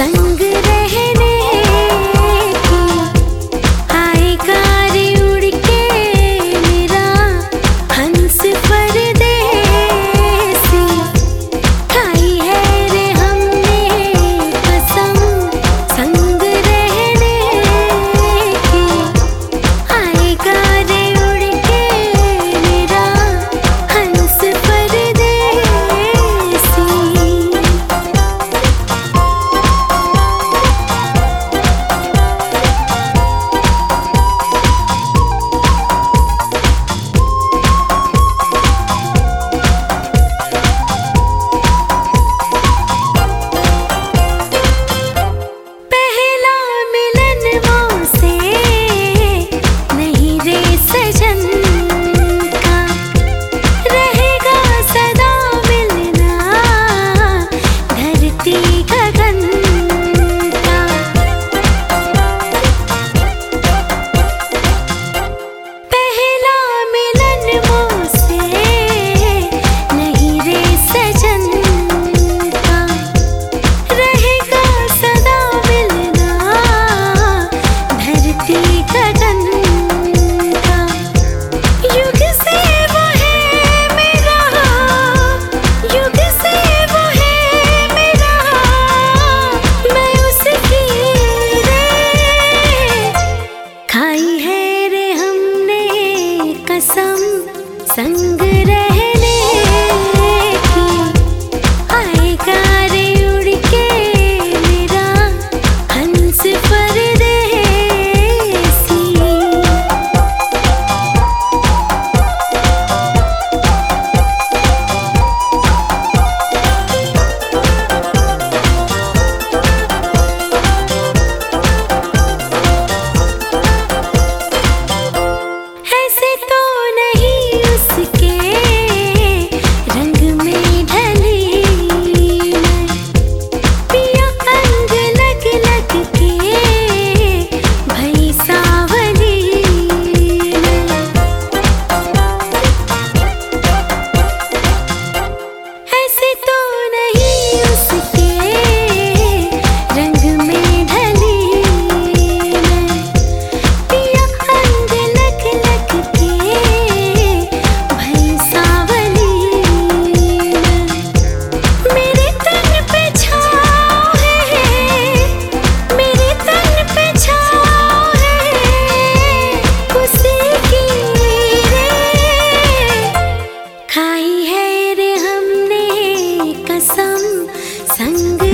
Саня. कसम संग रहे सं सङ्ग